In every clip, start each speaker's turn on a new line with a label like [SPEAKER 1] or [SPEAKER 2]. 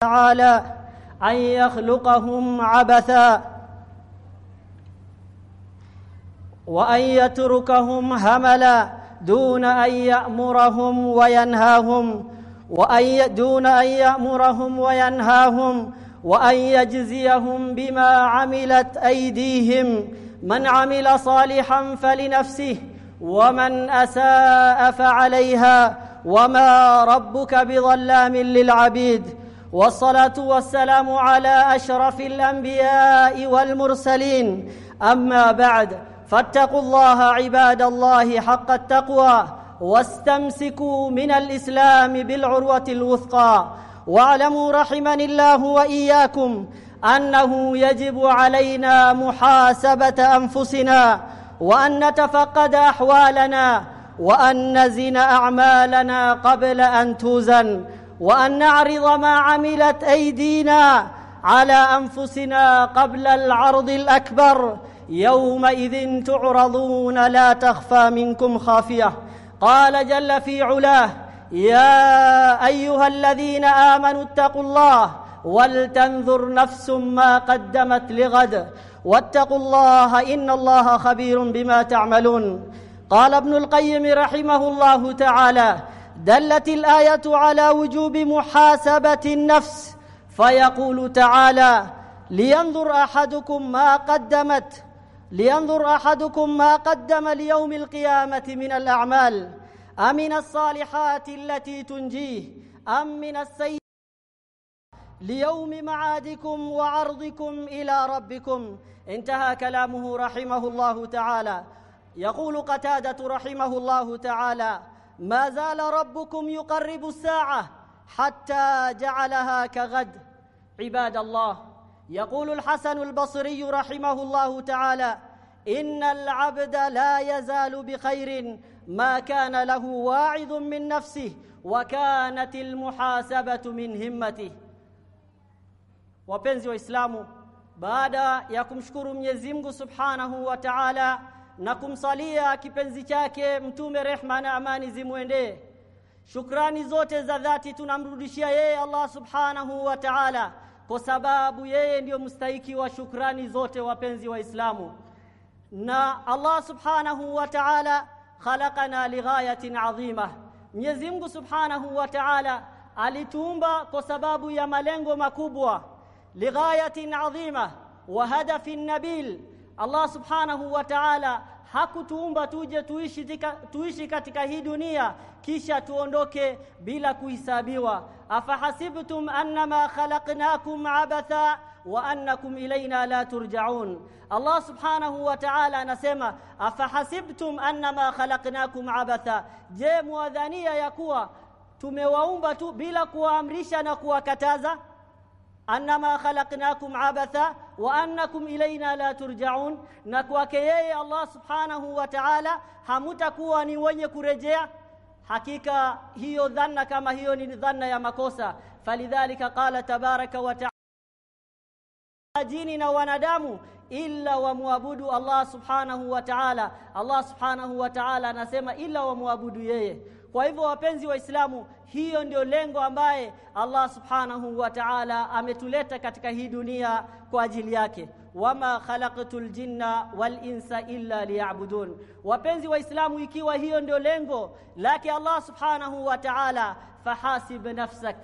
[SPEAKER 1] تعالى أن يخلقهم عبثا وأن يتركهم هملا دون أن يأمرهم وينهاهم وأن دون أن يأمرهم وينهاهم وأن يجزيهم بما عملت أيديهم من عمل صالحا فلنفسه ومن أساء فعليها وما ربك بظلام للعبيد والصلاة والسلام على أشرف الأنبياء والمرسلين. أما بعد فاتقوا الله عباد الله حق التقوى واستمسكوا من الإسلام بالعروة الوثقى. واعلموا رحمني الله وإياكم أنه يجب علينا محاسبة أنفسنا وأن نتفقد أحوالنا وأن نزن أعمالنا قبل أن توزن. وأن نعرض ما عملت أيدينا على أنفسنا قبل العرض الأكبر. يومئذ تعرضون لا تخفى منكم خافية. قال جل في علاه يا أيها الذين آمنوا اتقوا الله ولتنظر نفس ما قدمت لغد. واتقوا الله إن الله خبير بما تعملون. قال ابن القيم رحمه الله تعالى دلت الآية على وجوب محاسبة النفس فيقول تعالى لينظر أحدكم ما قدمت لينظر أحدكم ما قدم ليوم القيامة من الأعمال أمن الصالحات التي تنجيه أم من السيئات ليوم معادكم وعرضكم إلى ربكم. انتهى كلامه رحمه الله تعالى. يقول قتادة رحمه الله تعالى ما زال ربكم يقرب الساعة حتى جعلها كغد. عباد الله يقول الحسن البصري رحمه الله تعالى إن العبد لا يزال بخير ما كان له واعظ من نفسه وكانت المحاسبة من همته. Wapenzi waislamu baada ya kumshukuru Mwenyezi Mungu wa Ta'ala na kumsalia kipenzi chake mtume rehma na amani zimwendee. Shukrani zote za dhati tunamrudishia yeye Allah Subhanahu wa Ta'ala kwa sababu yeye ndiyo mstahiki wa shukrani zote wapenzi waislamu na Allah Subhanahu wa Ta'ala khalaqana lighayatin adhima Mwenyezi Mungu Subhanahu wa Ta'ala alituumba kwa sababu ya malengo makubwa. Lighayatin adhima wa hadafin nabil Allah subhanahu wa ta'ala hakutuumba tuje tuishi, tika, tuishi katika hii dunia kisha tuondoke bila kuhisabiwa afahasibtum annama khalaqnakum abatha wa annakum ilaina la turja'un. Allah subhanahu wa ta'ala anasema afahasibtum annama khalaqnakum abatha. Je muadhania ya kuwa tumewaumba tu bila kuwaamrisha na kuwakataza annama khalaqnakum abatha wa annakum ilaina la turjaun. Na kwake yeye Allah subhanahu wa ta'ala hamutakuwa ni wenye kurejea. Hakika hiyo dhanna kama hiyo ni dhanna ya makosa. Falidhalika qala tabaraka wa ta'ala jini na wanadamu illa wamwabudu Allah subhanahu wa ta'ala. Allah subhanahu wa ta'ala anasema illa wamwabudu yeye kwa hivyo wapenzi waislamu hiyo ndio lengo ambaye Allah subhanahu wa ta'ala ametuleta katika hii dunia kwa ajili yake. Wama khalaqtul jinna wal insa illa liya'budun. Wapenzi waislamu ikiwa hiyo ndio lengo lake Allah subhanahu wa ta'ala fahasib nafsak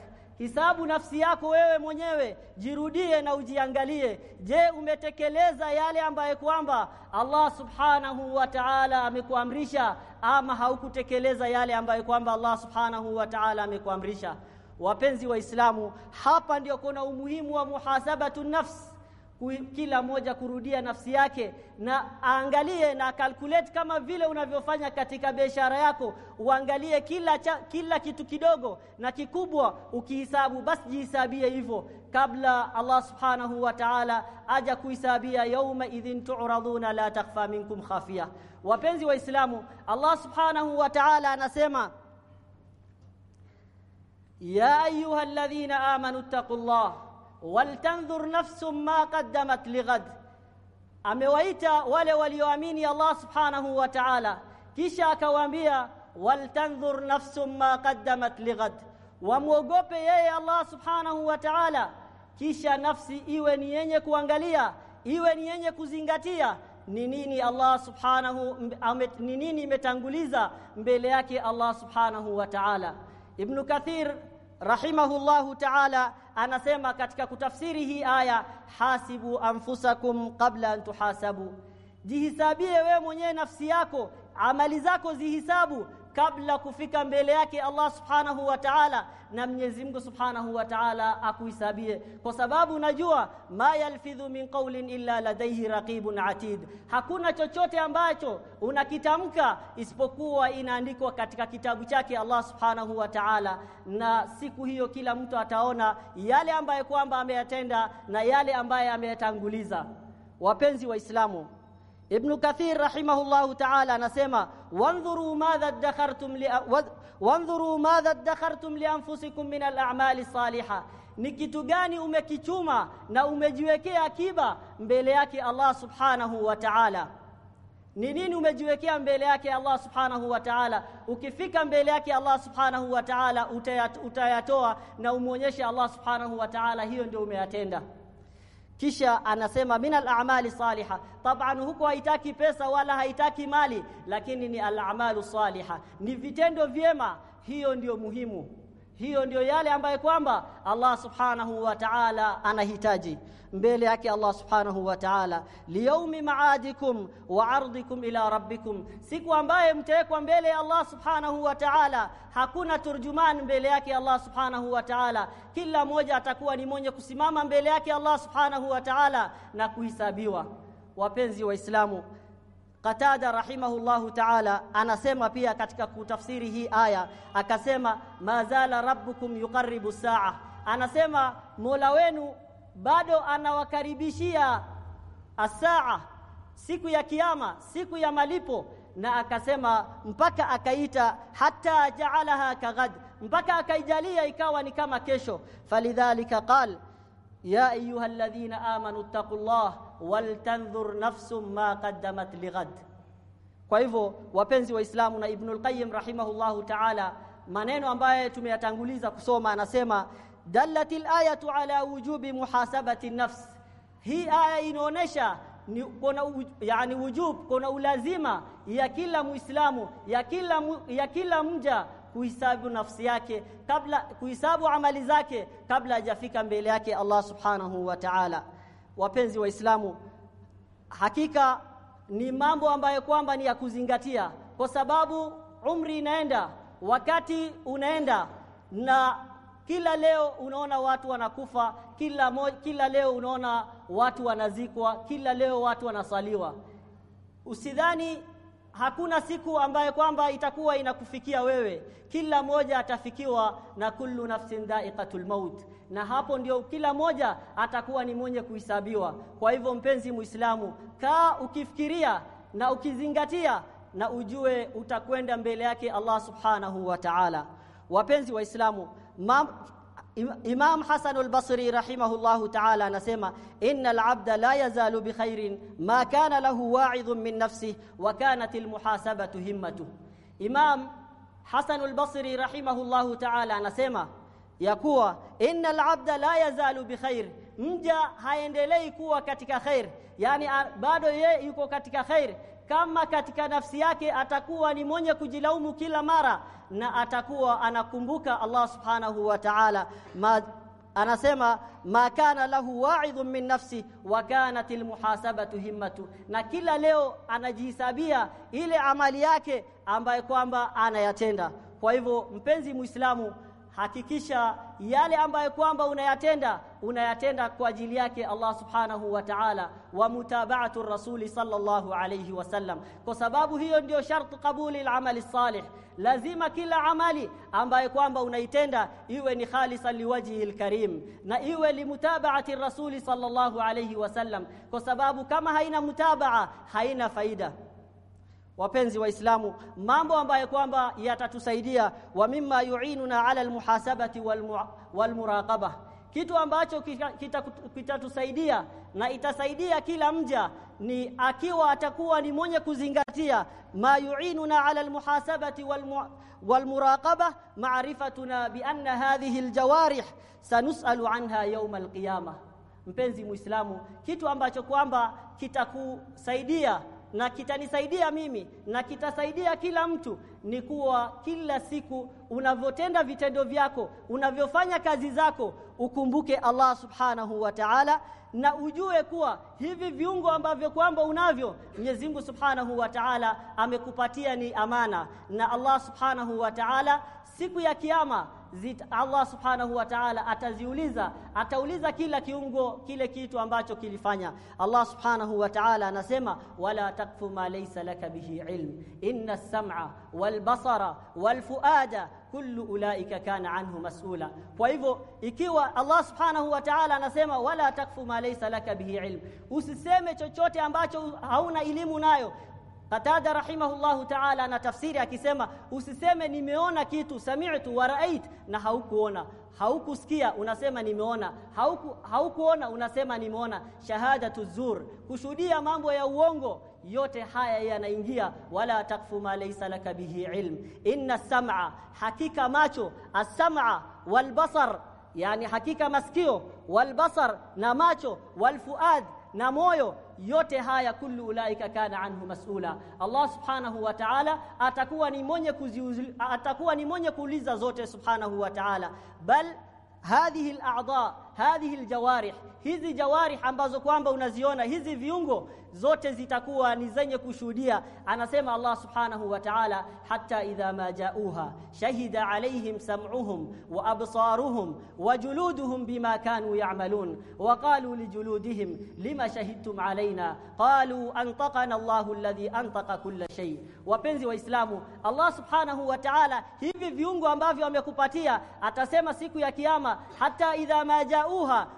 [SPEAKER 1] hisabu nafsi yako wewe mwenyewe jirudie na ujiangalie. Je umetekeleza yale ambaye kwamba Allah subhanahu wa ta'ala amekuamrisha ama haukutekeleza yale ambayo kwamba Allah subhanahu wa ta'ala amekuamrisha? Wapenzi waislamu hapa ndio kuna umuhimu wa muhasabatu nafsi kila moja kurudia nafsi yake na aangalie na calculate kama vile unavyofanya katika biashara yako. Uangalie kila cha, kila kitu kidogo na kikubwa ukihisabu basi jihisabie hivyo kabla Allah subhanahu wa ta'ala aja kuhisabia yauma idhin tu'raduna la takhfa minkum khafia wapenzi waislamu Allah subhanahu wa ta'ala anasema ya ayuha alladhina amanu taqullaha waltanzur nafsum ma qaddamat lighad amewaita wale walioamini Allah subhanahu wa ta'ala kisha akawaambia waltandhur nafsum ma qaddamat lighad wamwogope yeye Allah subhanahu wa ta'ala kisha nafsi iwe ni yenye kuangalia iwe ni yenye kuzingatia ni nini Allah subhanahu ni nini imetanguliza mbele yake Allah subhanahu wa ta'ala Ibn Kathir rahimahullahu ta'ala anasema katika kutafsiri hii aya hasibu anfusakum qabla an tuhasabu. Jihisabie wewe mwenyewe nafsi yako amali zako zihisabu kabla kufika mbele yake Allah subhanahu wa ta'ala na Mwenyezi Mungu subhanahu wa ta'ala akuhisabie kwa sababu najua ma yalfidhu min qawlin illa ladayhi raqibun atid. Hakuna chochote ambacho unakitamka isipokuwa inaandikwa katika kitabu chake Allah subhanahu wa ta'ala. Na siku hiyo kila mtu ataona yale ambayo kwamba ameyatenda na yale ambaye ameyatanguliza. Wapenzi waislamu Ibn Kathir rahimahullahu ta'ala anasema wanzuru madha dakhartum li wanzuru madha dakhartum li anfusikum min al-a'mali salihah. Ni kitu gani umekichuma na umejiwekea akiba mbele yake Allah subhanahu wa ta'ala? Ni nini umejiwekea mbele yake Allah subhanahu wa ta'ala? Ukifika mbele yake Allah subhanahu wa ta'ala utayatoa na umuonyeshe Allah subhanahu wa ta'ala hiyo ndio umeyatenda kisha anasema min al-a'mali salihah. Taban huko haitaki pesa wala haitaki mali lakini ni al-a'malu salihah. Ni vitendo vyema hiyo ndiyo muhimu hiyo ndiyo yale ambaye kwamba Allah subhanahu wa ta'ala anahitaji. Mbele yake Allah subhanahu wa ta'ala liyaumi maadikum wa ardikum ila rabbikum. Siku ambaye mtawekwa mbele ya Allah subhanahu wa ta'ala hakuna turjuman mbele yake Allah subhanahu wa ta'ala. Kila mmoja atakuwa ni mwenye kusimama mbele yake Allah subhanahu wa ta'ala na kuhisabiwa wapenzi waislamu Qatada rahimahullahu ta'ala anasema pia katika kutafsiri hii aya akasema mazala rabbukum yuqarribu saa anasema Mola wenu bado anawakaribishia asaa siku ya kiyama siku ya malipo. Na akasema mpaka akaita hata jaalaha kaghad mpaka akaijalia ikawa ni kama kesho. Falidhalika qal ya ayuha alladhina amanu taqullah waltanzur nafsum ma qaddamat lighad kwa hivyo wapenzi waislamu na ibnul qayyim rahimahullahu ta'ala maneno ambaye tumeyatanguliza kusoma anasema dallatil ayatu ala wujubi muhasabati nafs. Hii aya inaonesha ni kuna yani wujub kuna ulazima ya kila muislamu ya kila ya kila mja kuhisabu nafsi yake kabla kuhisabu amali zake kabla hajafika mbele yake Allah subhanahu wa ta'ala. Wapenzi waislamu hakika ni mambo ambayo kwamba ni ya kuzingatia kwa sababu umri inaenda wakati unaenda na kila leo unaona watu wanakufa kila mo, kila leo unaona watu wanazikwa kila leo watu wanasaliwa. Usidhani hakuna siku ambaye kwamba itakuwa inakufikia wewe. Kila moja atafikiwa na kullu nafsin dha'iqatul maut. Na hapo ndio kila moja atakuwa ni mwenye kuhesabiwa. Kwa hivyo mpenzi muislamu kaa ukifikiria na ukizingatia na ujue utakwenda mbele yake Allah subhanahu wa ta'ala. Wapenzi waislamu Imam Hasan al-Basri rahimahullahu ta'ala anasema innal 'abda la yazalu bi khairin ma kana lahu wa'idhun min nafsihi wa kanat al-muhasabatu himmatu Imam Hasan al-Basri rahimahullahu ta'ala anasema ya kuwa innal 'abda la yazalu bi khair. Mja haendelei kuwa katika khair. Yani bado ye yuko katika khair kama katika nafsi yake atakuwa ni mwenye kujilaumu kila mara na atakuwa anakumbuka Allah subhanahu wa ta'ala ma anasema ma kana lahu wa'idhun min nafsi wa kanat almuhasabatu himmatu. Na kila leo anajihisabia ile amali yake ambaye kwamba anayatenda. Kwa hivyo mpenzi muislamu hakikisha yale ambayo kwamba unayatenda unayatenda kwa ajili yake Allah subhanahu wa ta'ala wa mutaba'atu rasuli sallallahu alayhi wasallam kwa sababu hiyo ndio shartu kabuli al-amali salih lazima kila amali ambayo kwamba unaitenda iwe ni khalisa liwajhi al-karim na iwe limutaba'ati rasuli sallallahu alayhi wasallam kwa sababu kama haina mutabaa haina faida wapenzi waislamu mambo ambayo kwamba yatatusaidia wa mimma yu'inuna ala almuhasabati walmuraqaba. Kitu ambacho kitatusaidia kita na itasaidia kila mja ni akiwa atakuwa ni mwenye kuzingatia ma yuinuna ala almuhasabati walmuraqaba ma'rifatuna bi anna hadhihi aljawarih sanusalu anha yawm alqiyama mpenzi muislamu kitu ambacho kwamba kitakusaidia na kitanisaidia mimi na kitasaidia kila mtu ni kuwa kila siku unavyotenda vitendo vyako unavyofanya kazi zako ukumbuke Allah subhanahu wa ta'ala na ujue kuwa hivi viungo ambavyo kwamba unavyo Mwenyezi Mungu Subhanahu wa Ta'ala amekupatia ni amana. Na Allah Subhanahu wa Ta'ala siku ya kiyama Zit, Allah subhanahu wa ta'ala ataziuliza atauliza kila kiungo kile kitu ambacho kilifanya. Allah subhanahu wa ta'ala anasema wala takfu ma laysa laka bihi ilm. Inna as-sam'a wal basara wal fuada kullu ulaika kana anhu mas'ula. Kwa hivyo ikiwa Allah subhanahu wa ta'ala anasema wala takfu ma laysa laka bihi ilm. Usiseme chochote ambacho hauna elimu nayo Qatada rahimahullahu ta'ala na tafsiri akisema usiseme nimeona kitu sami'tu wa ra'ait na haukuona haukusikia unasema nimeona hauku haukuona unasema nimeona shahadatu zur kushuhudia mambo ya uongo yote haya yanaingia wala takfu ma laysa laka bihi ilm inna sam'a hakika macho as-sam'a wal basar yani hakika masikio wal basar na macho wal fuad na moyo yote haya kullu ulaika kana anhu mas'ula. Allah subhanahu wa ta'ala atakuwa ni mwenye atakuwa ni mwenye kuuliza zote subhanahu wa ta'ala. Bal hadhihi al-a'dha hadhihi al-jawarih hizi jawarih ambazo kwamba unaziona hizi viungo zote zitakuwa ni zenye kushuhudia anasema Allah subhanahu wa ta'ala hatta idha ma ja'uha shahida alaihim sam'uhum wa absaruhum wa juluduhum bima kanu ya'malun wa qalu li juludihim lima shahidtum alaina qalu antaqana Allahu alladhi antaqa kulla shay wapenzi waislamu Allah subhanahu wa ta'ala hivi viungo ambavyo amekupatia atasema siku ya kiyama hata idha ma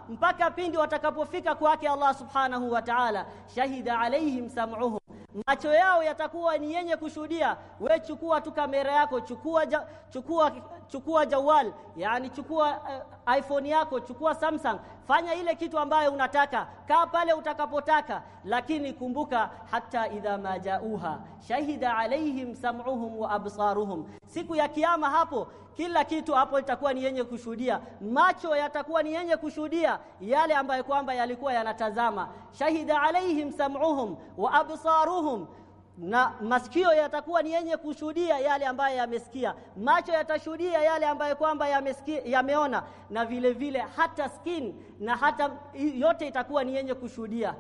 [SPEAKER 1] mpaka pindi watakapofika kwake Allah subhanahu wa ta'ala. Shahida shahida alaihim sam'uhum macho yao yatakuwa ni yenye kushuhudia. We chukua tu kamera yako chukua ja, chukua chukua jawal yani chukua uh, iPhone yako chukua Samsung fanya ile kitu ambayo unataka kaa pale utakapotaka lakini kumbuka hata idha majauha shahida alaihim sam'uhum wa absaruhum. Siku ya kiyama hapo kila kitu hapo itakuwa ni yenye kushuhudia. Macho yatakuwa ni yenye kushuhudia yale ambayo kwamba yalikuwa yanatazama. Shahida alaihim sam'uhum wa absaruhum na masikio yatakuwa ni yenye kushuhudia yale ambayo yamesikia. Macho yatashuhudia yale ambayo kwamba yamesikia yameona. Na vile vile hata skin na hata yote itakuwa ni yenye kushuhudia.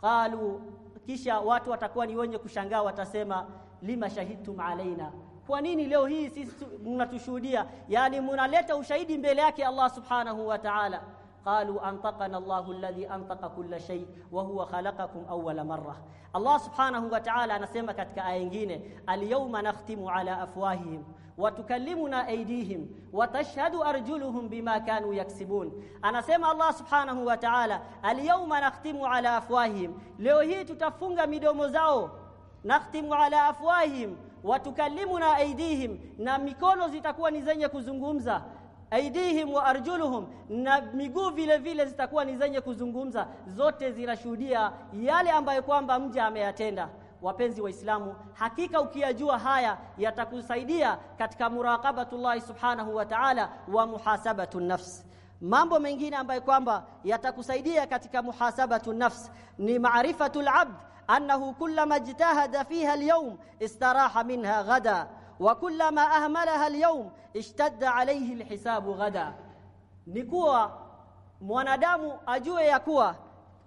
[SPEAKER 1] Qalu kisha watu watakuwa ni wenye kushangaa watasema lima shahidtum alaina kwa nini leo hii sisi mnatushuhudia? Yani mnaleta ushahidi mbele yake Allah subhanahu wa ta'ala qalu antaqana Allahu alladhi antaqa kulla shay wa huwa khalaqakum awwala marra Allah subhanahu wa ta'ala anasema katika aya nyingine al-yawma nakhtimu ala afwahihim wa tukallimuna aydihim wa tashhadu arjuluhum bima kanu yaksibun anasema Allah subhanahu wa ta'ala al-yawma nakhtimu ala afwahihim leo hii tutafunga midomo zao nakhtimu ala afwahihim watukalimuna aidihim na mikono zitakuwa ni zenye kuzungumza aidihim wa arjuluhum na miguu vile vile zitakuwa ni zenye kuzungumza. Zote zinashuhudia yale ambayo kwamba mja ameyatenda. Wapenzi waislamu hakika ukiyajua haya yatakusaidia katika muraqabatullahi subhanahu wa ta'ala wa muhasabatu nafs. Mambo mengine ambayo kwamba yatakusaidia katika muhasabatu nafs ni maarifatul abd annahu kullama ijtahada fiha al-yawm istaraha minha ghada wa kullama ahmalaha alyawm ishtadda alayhi alhisabu ghada. Ni kuwa mwanadamu ajue ya kuwa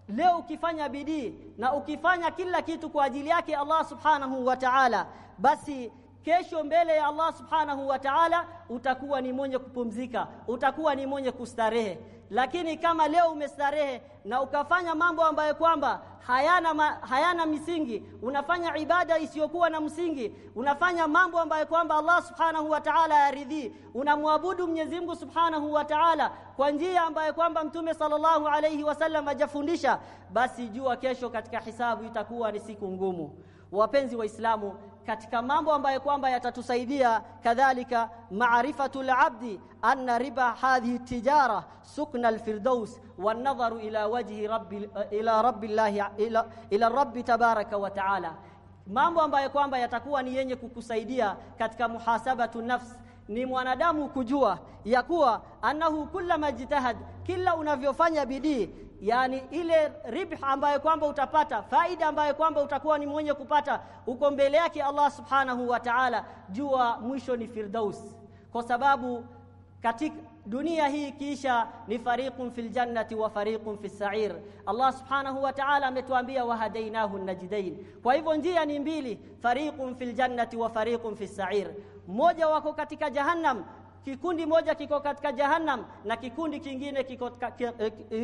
[SPEAKER 1] leo ukifanya bidii na ukifanya kila kitu kwa ajili yake Allah subhanahu wa ta'ala basi kesho mbele ya Allah subhanahu wa ta'ala utakuwa ni mwenye kupumzika utakuwa ni mwenye kustarehe lakini kama leo umestarehe na ukafanya mambo ambayo kwamba hayana ma, hayana misingi unafanya ibada isiyokuwa na msingi unafanya mambo ambayo kwamba Allah subhanahu wa ta'ala yaridhi unamwabudu Mwenyezi Mungu subhanahu wa ta'ala kwa njia ambayo kwamba mtume sallallahu alayhi wasallam ajafundisha basi jua kesho katika hisabu itakuwa ni siku ngumu. Wapenzi waislamu katika mambo ambayo kwamba yatatusaidia kadhalika maarifatul abdi anna riba hadhihi tijara sukna alfirdaus wan nadharu ila wajhi rabbi ila rabbillahi ila, ila rabbi tabaraka wa taala. Mambo ambayo kwamba yatakuwa ni yenye kukusaidia katika muhasabatu nafs ni mwanadamu kujua ya kuwa annahu kullama jitahad kila unavyofanya bidii yani ile ribh ambayo kwamba utapata faida ambayo kwamba utakuwa ni mwenye kupata uko mbele yake Allah subhanahu wa ta'ala jua mwisho ni firdaus. Kwa sababu katika dunia hii kisha ni fariqun fil jannati wa fariqun fis sa'ir. Allah subhanahu wa ta'ala ametuambia wahadainahu najdain. Kwa hivyo njia ni mbili fariqun fil jannati wa fariqun fis sa'ir. Mmoja wako katika jahannam kikundi moja kiko katika jahannam na kikundi kingine kiko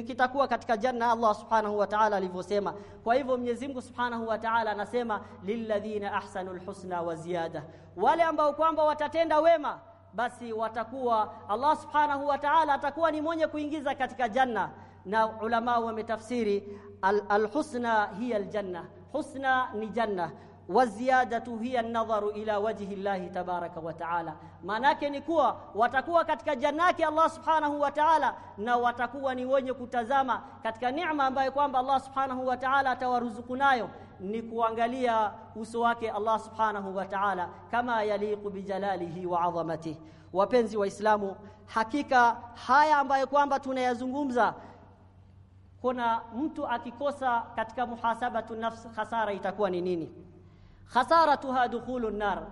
[SPEAKER 1] kitakuwa katika janna Allah subhanahu wa ta'ala alivyosema. Kwa hivyo Mwenyezi Mungu subhanahu wa ta'ala anasema lilladhina ahsanul husna wa ziyada. Wale ambao kwamba watatenda wema basi watakuwa Allah subhanahu wa ta'ala atakuwa ni mwenye kuingiza katika janna. Na ulama wametafsiri alhusna al hiya aljanna. Husna ni janna waziyadatu hiya an-nadharu ila wajhi llahi tabaraka wa taala. Maanake ni kuwa watakuwa katika janati Allah subhanahu wa taala na watakuwa ni wenye kutazama katika neema ambayo kwamba Allah subhanahu wa taala atawaruzuku nayo ni kuangalia uso wake Allah subhanahu wa ta'ala kama yaliqu bijalalihi wa azamatihi. Wapenzi waislamu hakika haya ambayo kwamba tunayazungumza kuna mtu akikosa katika muhasabatu nafsi hasara itakuwa ni nini khasaratuha dukhulun nar.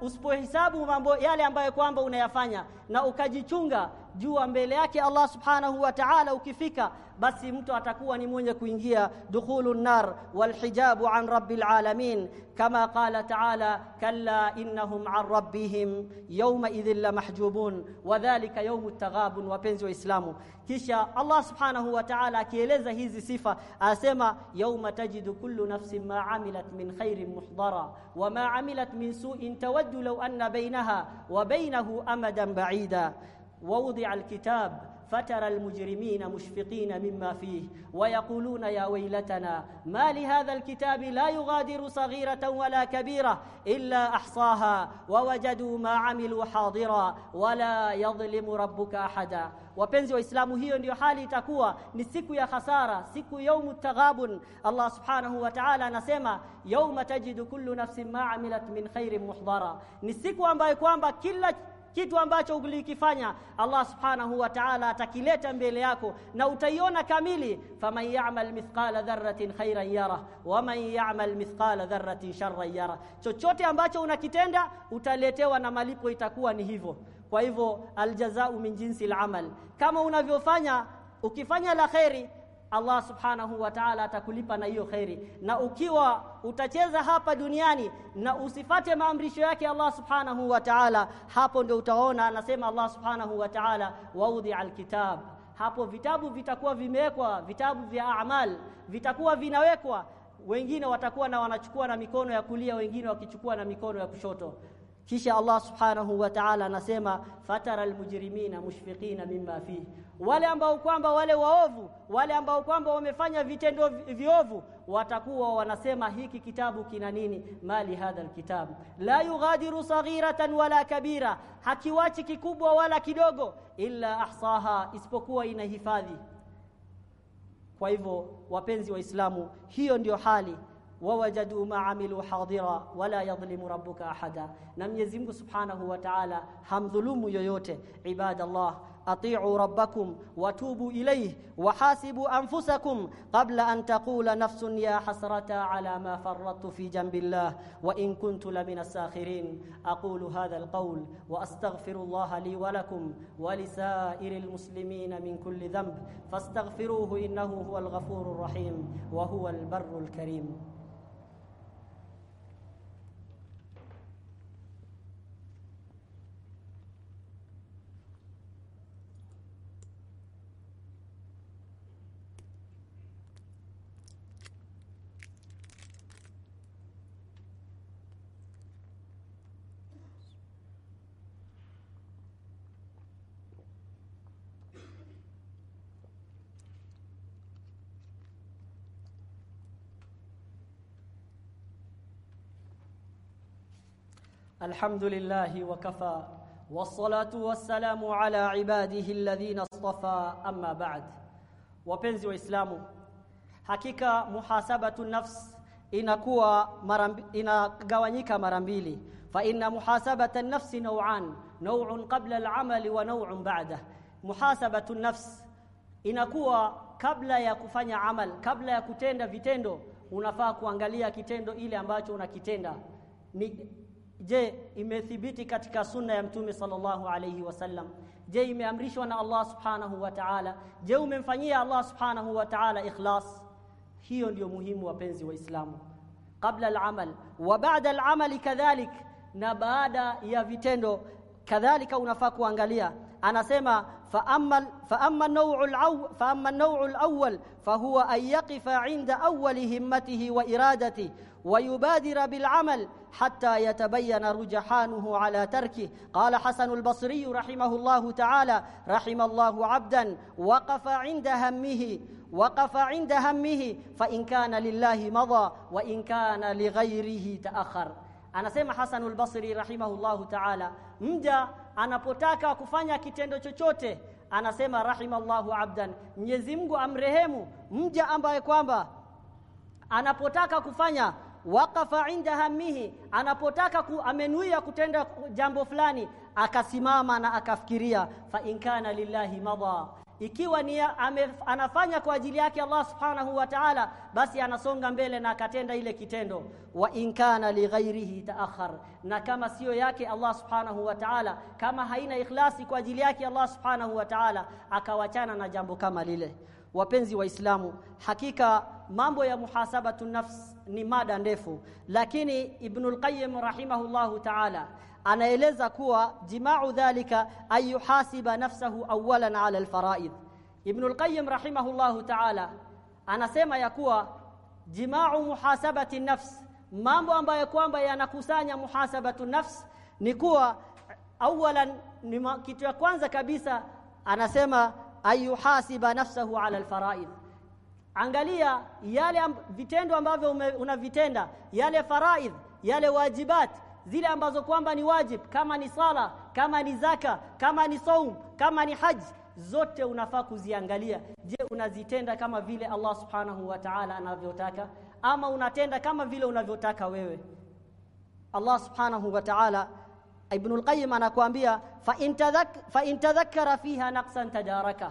[SPEAKER 1] Usipohesabu mambo yale ambayo kwamba unayafanya na ukajichunga jua mbele yake Allah subhanahu wa ta'ala ukifika basi mtu atakuwa ni mwenye kuingia dukhulun nar wal hijabu an rabbil alamin. Kama qala ta'ala kalla innahum an rabbihim yawma idhil la mahjubun wadhālika yawmut taghabun. Wapenzi waislamu kisha Allah subhanahu wa ta'ala akieleza hizi sifa asema yawma tajidu kullu nafsin ma amilat min khairin muhdara wama amilat min su'in tawaddu law anna bainaha wa bainahu amadan ba'ida ووضع الكتاب فترى المجرمين مشفقين مما فيه ويقولون يا ويلتنا ما لهذا الكتاب لا يغادر صغيرة ولا كبيرة إلا أحصاها ووجدوا ما عملوا حاضرا ولا يظلم ربك أحدا. وبنزي وإسلام هي أن يحالي تكوى نسيكو يا خسارة. سيكو يوم التغاب الله سبحانه وتعالى نسيما. يوم تجد كل نفس ما عملت من خير محضرا. نسيكو أمبا يكوان كل kitu ambacho ulikifanya Allah subhanahu wa ta'ala atakileta mbele yako na utaiona kamili. Faman ya'mal mithqala dharratin khairan yara waman ya'mal mithqala dharratin sharran yara chochote ambacho unakitenda utaletewa na malipo itakuwa ni hivyo. Kwa hivyo aljazaa min jinsi al-amal kama unavyofanya ukifanya la khairi Allah subhanahu wa ta'ala atakulipa na hiyo khairi na ukiwa utacheza hapa duniani na usifate maamrisho yake Allah subhanahu wa ta'ala hapo ndio utaona anasema Allah subhanahu wa ta'ala waudhi alkitab hapo vitabu vitakuwa vimewekwa vitabu vya a'mal vitakuwa vinawekwa. Wengine watakuwa na wanachukua na mikono ya kulia wengine wakichukua na mikono ya kushoto kisha Allah subhanahu wa ta'ala anasema fatara almujrimina mushfiqina mimma fihi wale ambao kwamba wale waovu wale ambao kwamba wamefanya vitendo viovu watakuwa wanasema hiki kitabu kina nini? Mali hadha alkitab. La yughadiru saghiratan wala kabira hakiwachi kikubwa wala kidogo illa ahsaha isipokuwa inahifadhi. Kwa hivyo wapenzi waislamu hiyo ndiyo hali ووجدوا ما عملوا حاضرا ولا يظلم ربك أحدا. لم مغ سبحانه وتعالى هم ظلم يوته عباد الله أطيعوا ربكم وتوبوا إليه وحاسبوا أنفسكم قبل أن تقول نفس يا حسرة على ما فرطت في جنب الله. وإن كنت لمن الساخرين أقول هذا القول وأستغفر الله لي ولكم ولسائر المسلمين من كل ذنب. فاستغفروه إنه هو الغفور الرحيم وهو البر الكريم. alhamdulillahi wakafa wassalatu wassalamu ala ibadihi alladhina istafa amma ba'd. Wapenzi waislamu hakika muhasabatu nafs inakuwa marambi, inagawanyika mara mbili. Fa inna muhasabata an-nafsi naw'an naw'un qabla al-amali wa naw'un ba'da. Muhasabatu nafs inakuwa kabla ya kufanya amal kabla ya kutenda vitendo unafaa kuangalia kitendo ile ambacho unakitenda. Je imethibiti katika sunna ya mtume sallallahu alayhi wasallam je imeamrishwa na Allah subhanahu wa ta'ala je umemfanyia Allah subhanahu wa ta'ala ikhlas hiyo ndio muhimu wapenzi waislamu kabla al-amal wa ba'da al-amali kadhalik na baada ya vitendo kadhalika unafaa kuangalia anasema fa amma fa amma al-awwal fa amma an-naw'u al-awwal fa huwa an 'inda awwali himmatihi wa iradatihi ويبادر بالعمل حتى يتبين رجحانه على تركه قال حسن البصري رحمه الله تعالى رحم الله عبدا وقف عند همه وقف عند همه فإن كان لله مضى وإن كان لغيره تأخر anasema Hasan al-Basri rahimahullahu ta'ala mja anapotaka kufanya kitendo chochote anasema rahimallahu abdan Mwenyezi Mungu amrehemu mja ambaye kwamba anapotaka kufanya waqafa inda hamihi anapotaka ku, amenuia kutenda jambo fulani akasimama na akafikiria fa inkana lillahi madha. Ikiwa ni ame, anafanya kwa ajili yake Allah subhanahu wa ta'ala basi anasonga mbele na akatenda ile kitendo. Wa inkana lighairihi taakhar na kama sio yake Allah subhanahu wa ta'ala kama haina ikhlasi kwa ajili yake Allah subhanahu wa ta'ala akawachana na jambo kama lile wapenzi waislamu hakika mambo ya muhasabatu nafs ni mada ndefu. Lakini ibnul qayyim rahimahullahu ta'ala anaeleza kuwa jima'u dhalika ay yuhasiba nafsahu awwalan ala alfaraid. Ibnul ibn al-qayyim rahimahullahu ta'ala anasema ya kuwa jima'u muhasabati nafs mambo ambayo kwamba yanakusanya muhasabatu nafs ni kuwa awalan ni kitu ya kwanza kabisa anasema ayuhasiba nafsahu ala alfaraid. Angalia yale amb vitendo ambavyo unavitenda yale faraid yale wajibat zile ambazo kwamba ni wajib kama ni sala kama ni zaka kama ni saum kama ni haji zote unafaa kuziangalia. Je unazitenda kama vile Allah subhanahu wa ta'ala anavyotaka? Ama unatenda kama vile unavyotaka wewe? Allah subhanahu wa ta'ala Ibn al-Qayyim anakuambia fa intadhak fa intadhakkara fiha naqsan tadaraka.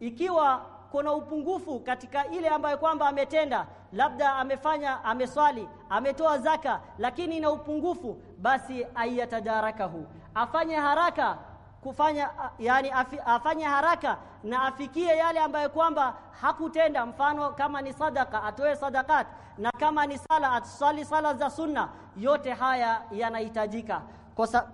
[SPEAKER 1] Ikiwa kuna upungufu katika ile ambayo kwamba ametenda labda amefanya ameswali ametoa zaka lakini ina upungufu basi ayatadarakahu afanye haraka kufanya yani afi, afanye haraka na afikie yale ambayo kwamba hakutenda. Mfano kama ni sadaka atoe sadakat na kama ni sala atusali sala za sunna yote haya yanahitajika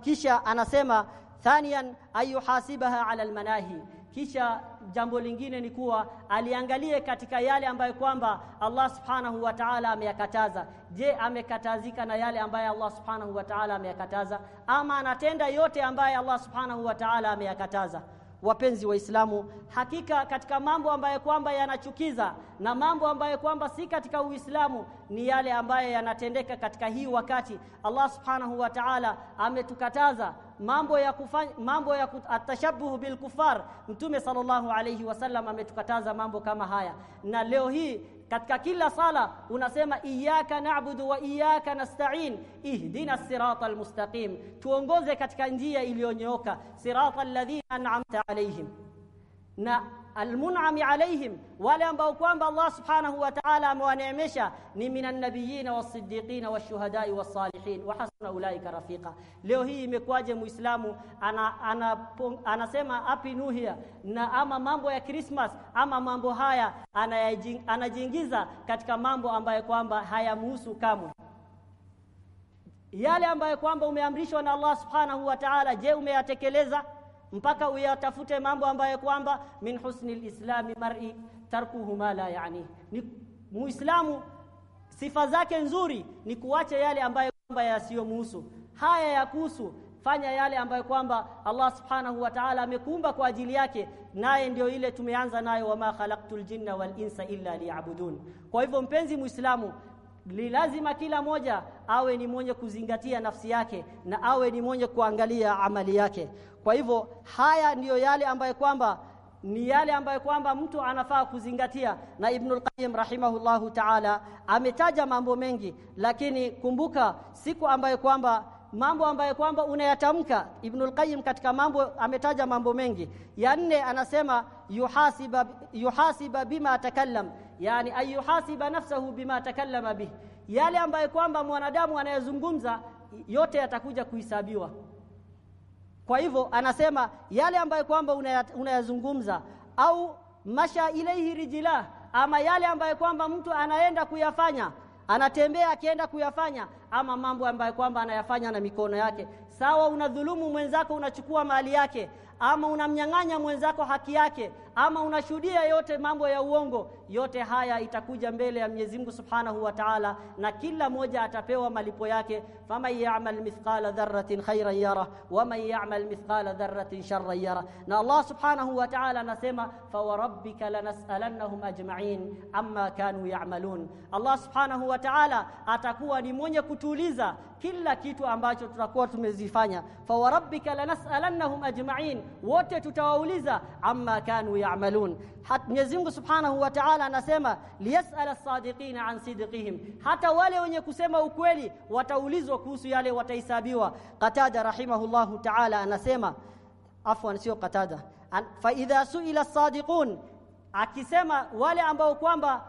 [SPEAKER 1] kisha anasema thanian ayuhasibaha ala almanahi. Kisha jambo lingine ni kuwa aliangalie katika yale ambayo kwamba Allah subhanahu wa ta'ala ameyakataza. Je amekatazika na yale ambayo Allah subhanahu wa ta'ala ameyakataza? Ama anatenda yote ambayo Allah subhanahu wa ta'ala ameyakataza wapenzi waislamu hakika katika mambo ambayo kwamba yanachukiza na mambo ambayo kwamba si katika uislamu ni yale ambayo yanatendeka katika hii wakati. Allah subhanahu wa ta'ala ametukataza mambo ya kufanya mambo ya atashabuhu bil kufar. Mtume sallallahu alayhi wasallam ametukataza mambo kama haya. Na leo hii katika kila sala unasema iyyaka na'budu wa iyyaka nasta'in ihdina siratal mustaqim tuongoze katika njia iliyonyooka siratal ladhina an'amta alayhim na almun'ami alaihim wale ambao kwamba Allah subhanahu wa ta'ala amewaneemesha ni minan nabiyyin was-siddiqin wash-shuhada was-salihin wa hasuna ulaika rafiqa. Leo hii imekwaje muislamu? Ana, ana, anasema api nuhia na ama mambo ya Christmas ama mambo haya anajiingiza katika mambo ambayo kwamba hayamhusu kamwe. Yale ambayo kwamba umeamrishwa na Allah subhanahu wa ta'ala je umeyatekeleza mpaka uyatafute mambo ambayo kwamba min husni lislami mar'i tarkuhu ma la yani. Ni muislamu sifa zake nzuri ni kuacha yale ambayo kwamba yasiyomhusu haya ya kuhusu fanya yale ambayo kwamba Allah subhanahu wa ta'ala amekuumba kwa ajili yake naye ndio ile tumeanza nayo wama khalaqtul jinna wal insa illa liya'budun. Kwa hivyo mpenzi muislamu lazima kila moja awe ni mwenye kuzingatia nafsi yake na awe ni mwenye kuangalia amali yake. Kwa hivyo haya ndiyo yale ambayo kwamba ni yale ambayo kwamba mtu anafaa kuzingatia. Na Ibn al-Qayyim rahimahullahu ta'ala ametaja mambo mengi lakini kumbuka siku ambayo kwamba mambo ambayo kwamba unayatamka Ibn al-Qayyim katika mambo ametaja mambo mengi. Ya nne anasema yuhasiba yuhasiba bima takallam yani ayuhasiba nafsahu bima takallama bih yale ambayo kwamba mwanadamu anayezungumza yote yatakuja kuhesabiwa. Kwa hivyo anasema yale ambayo kwamba unayazungumza au masha ilaihi rijila ama yale ambayo kwamba mtu anaenda kuyafanya anatembea akienda kuyafanya ama mambo ambayo kwamba anayafanya na mikono yake. Sawa unadhulumu mwenzako unachukua mali yake ama unamnyang'anya mwenzako haki yake ama unashuhudia yote mambo ya uongo yote haya itakuja mbele ya Mwenyezi Mungu Subhanahu wa Ta'ala na kila moja atapewa malipo yake. Faman ya'mal mithqala dharratin khairan yara wa man ya'mal mithqala dharratin sharran yara na Allah Subhanahu wa Ta'ala anasema fa warabbika lanas'alannahum ajma'in amma kanu ya'malun. Allah Subhanahu wa Ta'ala atakuwa ni mwenye kutuuliza kila kitu ambacho tutakuwa tumezifanya. Fa warabbika lanas'alannahum ajma'in wote tutawauliza amma kanu ya'malun. Mwenyezi Mungu Subhanahu wa Ta'ala anasema liyas'ala as-sadiqin an sidqihim. Hata wale wenye kusema ukweli wataulizwa kuhusu yale watahesabiwa. Qatada rahimahullahu Ta'ala anasema afwan sio Qatada fa idha su'ila as-sadiqun akisema wale ambao kwamba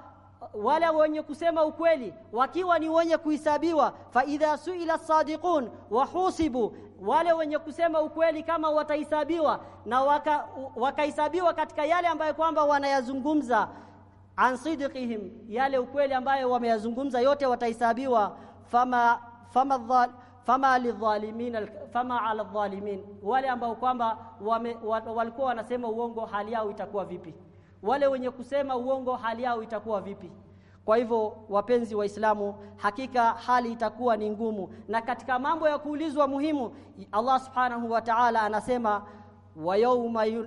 [SPEAKER 1] wale wenye kusema ukweli wakiwa ni wenye kuhesabiwa fa idha suila sadiqun wa husibu wale wenye kusema ukweli kama watahesabiwa na wakahesabiwa waka katika yale ambayo kwamba wanayazungumza an sidqihim yale ukweli ambayo wameyazungumza yote watahesabiwa fama fama dhal fama lidhalimin fama ala dhalimin wale ambao kwamba walikuwa wanasema uongo hali yao itakuwa vipi wale wenye kusema uongo hali yao itakuwa vipi? Kwa hivyo wapenzi waislamu hakika hali itakuwa ni ngumu. Na katika mambo ya kuulizwa muhimu Allah subhanahu wa ta'ala anasema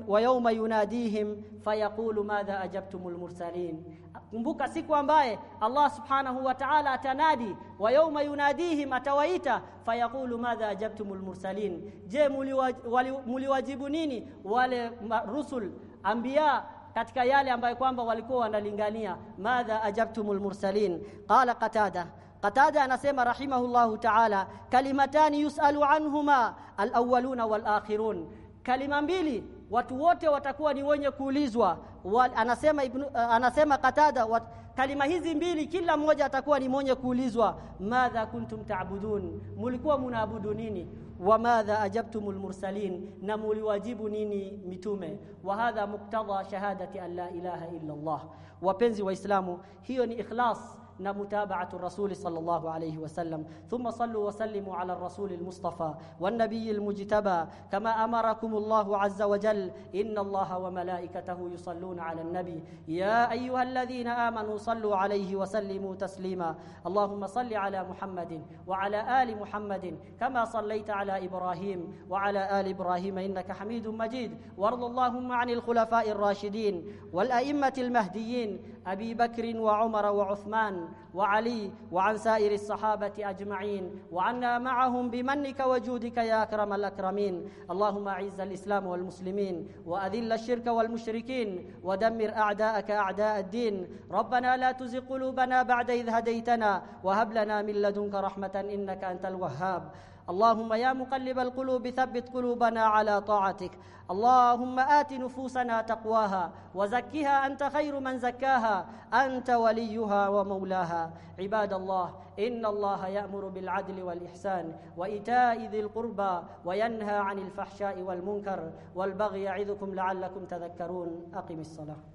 [SPEAKER 1] wa yawma yunadihim fayaqulu madha ajabtumul mursalin. Kumbuka siku ambaye Allah subhanahu wa ta'ala atanadi wa yawma yunadihim atawaita fayaqulu madha ajabtumul mursalin. Je muliwajibu nini wale rusul anbiya katika yale ambayo kwamba walikuwa wanalingania. Madha ajabtumul mursalin? Qala qatada. Qatada anasema rahimahullahu ta'ala kalimatani yusalu anhuma alawwaluna walakhirun. Kalima mbili watu wote watakuwa ni wenye kuulizwa. Anasema ibn, anasema qatada wat, kalima hizi mbili kila mmoja atakuwa ni mwenye kuulizwa madha kuntum ta'budun? Mulikuwa munaabudu nini? Wamadha ajabtumul mursalin? Na muliwajibu nini mitume? Wa hadha muktadha shahadati an la ilaha illa Allah. Wapenzi waislamu hiyo ni ikhlas نمتابعة الرسول صلى الله عليه وسلم. ثم صلوا وسلموا على الرسول المصطفى والنبي المجتبى. كما أمركم الله عز وجل إن الله وملائكته يصلون على النبي. يا أيها الذين آمنوا صلوا عليه وسلموا تسليما. اللهم صل على محمد وعلى آل محمد كما صليت على إبراهيم وعلى آل إبراهيم إنك حميد مجيد. وارض اللهم عن الخلفاء الراشدين والأئمة المهديين أبي بكر وعمر وعثمان وعلي وعن سائر الصحابة أجمعين وعنا معهم بمنك وجودك يا أكرم الأكرمين. اللهم أعز الإسلام والمسلمين وأذل الشرك والمشركين ودمر أعداءك أعداء الدين. ربنا لا تزغ قلوبنا بعد إذ هديتنا وهب لنا من لدنك رحمة إنك أنت الوهاب. اللهم يا مقلب القلوب ثبت قلوبنا على طاعتك. اللهم آت نفوسنا تقواها وزكها أنت خير من زكاها. أنت وليها ومولاها. عباد الله إن الله يأمر بالعدل والإحسان وإيتاء ذي القربى وينهى عن الفحشاء والمنكر. والبغي يعظكم لعلكم تذكرون. أقم الصلاة.